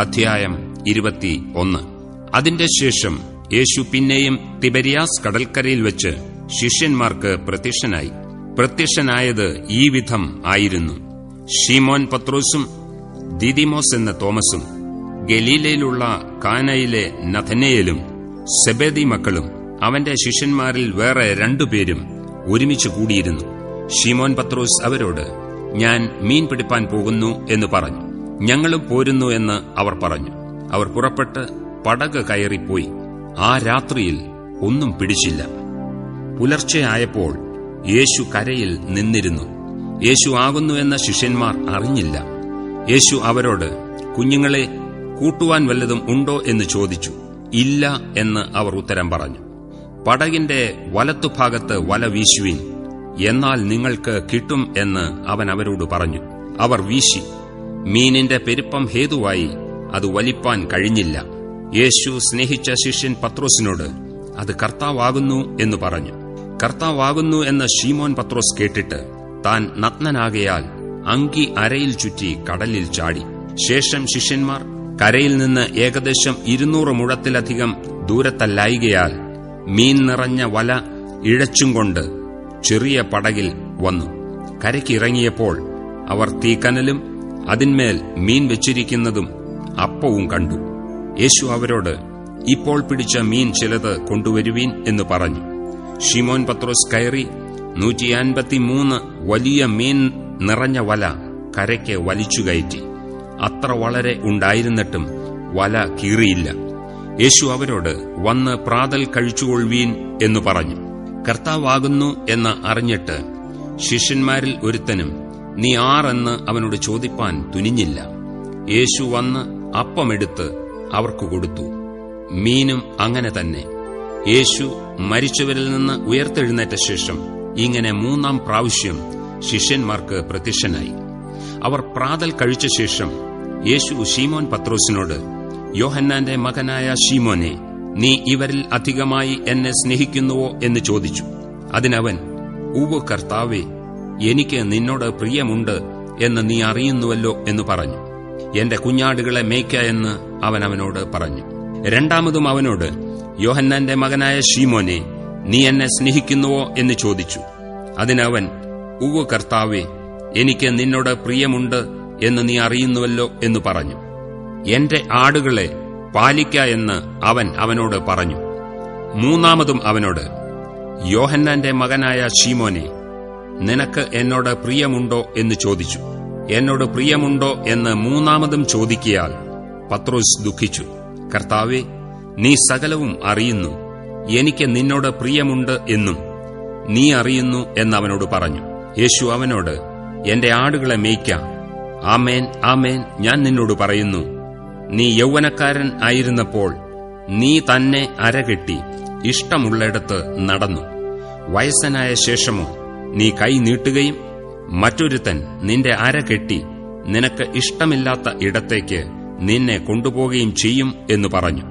അധ്യായം ഇരുപത്തി ഒന്ന് അതിന്റെ ശേഷം യേശു പിന്നെയും തിബരിയാസ് കടൽക്കരയിൽ വെച്ച് ശിഷ്യന്മാർക്ക് പ്രത്യക്ഷനായി. പ്രത്യക്ഷനായത് ഈ വിധം ആയിരുന്നു. ഷീമോൻ പത്രോസും ദിദിമോസ് എന്ന തോമസും ഗലീലയിലുള്ള കാനയിലെ നഥനയിലും സെബേദി മക്കളും അവന്റെ ശിഷ്യന്മാരിൽ വേറെ രണ്ടുപേരും ഒരുമിച്ച് കൂടിയിരുന്നു. ഷീമോൻ പത്രോസ് അവരോട് ഞാൻ മീൻ പിടിപ്പാൻ പോകുന്നു എന്ന് പറഞ്ഞു. ഞങ്ങളും പോരുന്നു എന്ന് അവർ പറഞ്ഞു. അവർ പുറപ്പെട്ട് പടക് കയറിപ്പോയി. ആ രാത്രിയിൽ ഒന്നും പിടിച്ചില്ല. പുലർച്ചെയായപ്പോൾ യേശു കരയിൽ നിന്നിരുന്നു. യേശു ആകുന്നു എന്ന ശിഷ്യന്മാർ അറിഞ്ഞില്ല. യേശു അവരോട് കുഞ്ഞുങ്ങളെ കൂട്ടുവാൻ വല്ലതും ഉണ്ടോ എന്ന് ചോദിച്ചു. ഇല്ല എന്ന് അവർ ഉത്തരം പറഞ്ഞു. പടകിന്റെ വലത്തുഭാഗത്ത് വല വീശുവിൻ. എന്നാൽ നിങ്ങൾക്ക് കിട്ടും എന്ന് അവൻ അവരോട് പറഞ്ഞു. അവർ വീശി. മീനിന്റെ പെരുപ്പം ഹേതുവായി അത് വലിപ്പാൻ കഴിഞ്ഞില്ല. യേശു സ്നേഹിച്ച ശിഷ്യൻ പത്രോസിനോട് അത് കർത്താവാകുന്നു എന്ന് പറഞ്ഞു. കർത്താവാകുന്നു എന്ന ഷീമോൻ പത്രോസ് കേട്ടിട്ട് താൻ നഗ്നനാകയാൽ അങ്കി അരയിൽ ചുറ്റി കടലിൽ ചാടി. ശേഷം ശിഷ്യന്മാർ കരയിൽ നിന്ന് ഏകദേശം ഇരുന്നൂറ് മുഴത്തിലധികം ദൂരത്തല്ലായികയാൽ മീൻ നിറഞ്ഞ വല ഇഴച്ചും കൊണ്ട് ചെറിയ പടകിൽ വന്നു. കരയ്ക്കിറങ്ങിയപ്പോൾ അവർ തീക്കനലും അതിന്മേൽ മീൻ വെച്ചിരിക്കുന്നതും അപ്പവും കണ്ടു. യേശു അവരോട് ഇപ്പോൾ പിടിച്ച മീൻ ചിലത് കൊണ്ടുവരുവീൻ എന്ന് പറഞ്ഞു. ഷിമോൻ പത്രോസ് കയറി നൂറ്റി അൻപത്തിമൂന്ന് വലിയ മീൻ നിറഞ്ഞ വല കരയ്ക്ക് വലിച്ചുകയറ്റി അത്ര വളരെ ഉണ്ടായിരുന്നിട്ടും വല കീറിയില്ല. യേശു അവരോട് വന്ന് പ്രാതൽ കഴിച്ചുകൊള്ളുവീൻ എന്ന് പറഞ്ഞു. കർത്താവാകുന്നു എന്ന് അറിഞ്ഞിട്ട് ശിഷ്യന്മാരിൽ ഒരുത്തനും നീ ആരെന്ന് അവനോട് ചോദിപ്പാൻ തുനിഞ്ഞില്ല. യേശു വന്ന് അപ്പമെടുത്ത് അവർക്ക് കൊടുത്തു. മീനും അങ്ങനെ തന്നെ. യേശു മരിച്ചവരിൽ നിന്ന് ഉയർത്തെഴുന്നേറ്റ ശേഷം ഇങ്ങനെ മൂന്നാം പ്രാവശ്യം ശിഷ്യന്മാർക്ക് പ്രത്യക്ഷനായി. അവർ പ്രാതൽ കഴിച്ച ശേഷം യേശു ഷീമോൻ പത്രോസിനോട് യോഹന്നാന്റെ മകനായ ഷീമോനെ നീ ഇവരിൽ അധികമായി എന്നെ സ്നേഹിക്കുന്നുവോ? എന്ന് ചോദിച്ചു. അതിനവൻ ഉവ കർത്താവേ എനിക്ക് നിന്നോട് പ്രിയമുണ്ട് എന്ന് നീ അറിയുന്നുവല്ലോ എന്ന് പറഞ്ഞു. എന്റെ കുഞ്ഞാടുകളെ മേയ്ക്ക എന്ന് അവൻ അവനോട് പറഞ്ഞു. രണ്ടാമതും അവനോട് യോഹന്നാന്റെ മകനായ ഷീമോനെ നീ എന്നെ സ്നേഹിക്കുന്നുവോ എന്ന് ചോദിച്ചു. അതിനവൻ ഉവ് കർത്താവേ എനിക്ക് നിന്നോട് പ്രിയമുണ്ട് എന്ന് നീ അറിയുന്നുവല്ലോ എന്ന് പറഞ്ഞു. എന്റെ ആടുകളെ പാലിക്ക എന്ന് അവൻ അവനോട് പറഞ്ഞു. മൂന്നാമതും അവനോട് യോഹന്നാന്റെ മകനായ ഷീമോനെ നിനക്ക് എന്നോട് പ്രിയമുണ്ടോ എന്ന് ചോദിച്ചു. എന്നോട് പ്രിയമുണ്ടോ എന്ന് മൂന്നാമതും ചോദിക്കിയാൽ പത്രോസ് ദുഃഖിച്ചു. കർത്താവെ നീ സകലവും അറിയുന്നു. എനിക്ക് നിന്നോട് പ്രിയമുണ്ട് എന്നും നീ അറിയുന്നു എന്നവനോട് പറഞ്ഞു. യേശു അവനോട് എന്റെ ആടുകളെ മേയ്ക്കാം. ആമേൻ ആമേൻ. ഞാൻ നിന്നോട് പറയുന്നു നീ യൗവനക്കാരൻ ആയിരുന്നപ്പോൾ നീ തന്നെ അരകെട്ടി ഇഷ്ടമുള്ളിടത്ത് നടന്നു. വയസ്സനായ ശേഷമോ നീ കൈ നീട്ടുകയും മറ്റൊരുത്തൻ നിന്റെ അര കെട്ടി നിനക്ക് ഇഷ്ടമില്ലാത്ത ഇടത്തേക്ക് നിന്നെ കൊണ്ടുപോകുകയും ചെയ്യും എന്ന് പറഞ്ഞു.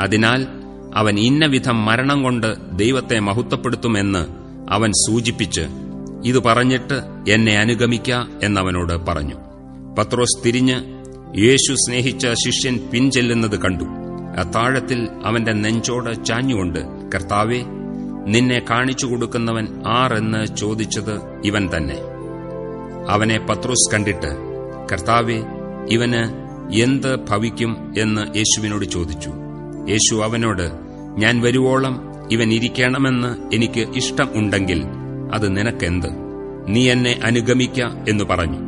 അതിനാൽ അവൻ ഇന്നവിധം മരണം കൊണ്ട് ദൈവത്തെ മഹത്വപ്പെടുത്തുമെന്ന് അവൻ സൂചിപ്പിച്ച് ഇത് പറഞ്ഞിട്ട് എന്നെ അനുഗമിക്ക എന്നവനോട് പറഞ്ഞു. പത്രോസ് തിരിഞ്ഞ് യേശു സ്നേഹിച്ച ശിഷ്യൻ പിൻചെല്ലുന്നത് കണ്ടു. അത്താഴത്തിൽ അവന്റെ നെഞ്ചോട് ചാഞ്ഞുകൊണ്ട് കർത്താവെ നിന്നെ കാണിച്ചു കൊടുക്കുന്നവൻ ആർ എന്ന് ചോദിച്ചത് ഇവൻ തന്നെ. അവനെ പത്രോസ് കണ്ടിട്ട് കർത്താവെ ഇവന് എന്ത് ഭവിക്കും എന്ന് യേശുവിനോട് ചോദിച്ചു. യേശു അവനോട് ഞാൻ വരുവോളം ഇവൻ ഇരിക്കണമെന്ന് എനിക്ക് ഇഷ്ടം ഉണ്ടെങ്കിൽ അത് നിനക്കെന്ത്? നീ എന്നെ അനുഗമിക്ക എന്ന് പറഞ്ഞു.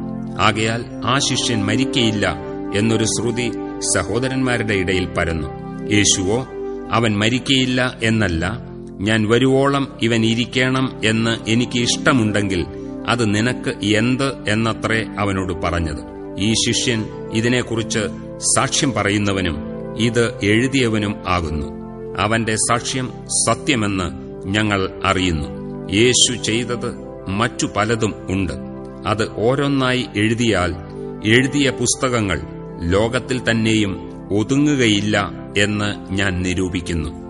ആകയാൽ ആ ശിഷ്യൻ മരിക്കയില്ല എന്നൊരു ശ്രുതി സഹോദരന്മാരുടെ ഇടയിൽ പരന്നു. യേശുവോ അവൻ മരിക്കയില്ല എന്നല്ല ഞാൻ വരുവോളം ഇവൻ ഇരിക്കണം എന്ന് എനിക്ക് ഇഷ്ടമുണ്ടെങ്കിൽ അത് നിനക്ക് എന്ത് എന്നത്രേ അവനോട് പറഞ്ഞത്. ഈ ശിഷ്യൻ ഇതിനെക്കുറിച്ച് സാക്ഷ്യം പറയുന്നവനും ഇത് എഴുതിയവനും ആകുന്നു. അവന്റെ സാക്ഷ്യം സത്യമെന്ന് ഞങ്ങൾ അറിയുന്നു. യേശു ചെയ്തത് മറ്റു പലതും ഉണ്ട്. അത് ഓരോന്നായി എഴുതിയാൽ എഴുതിയ പുസ്തകങ്ങൾ ലോകത്തിൽ തന്നെയും ഒതുങ്ങുകയില്ല എന്ന് ഞാൻ നിരൂപിക്കുന്നു.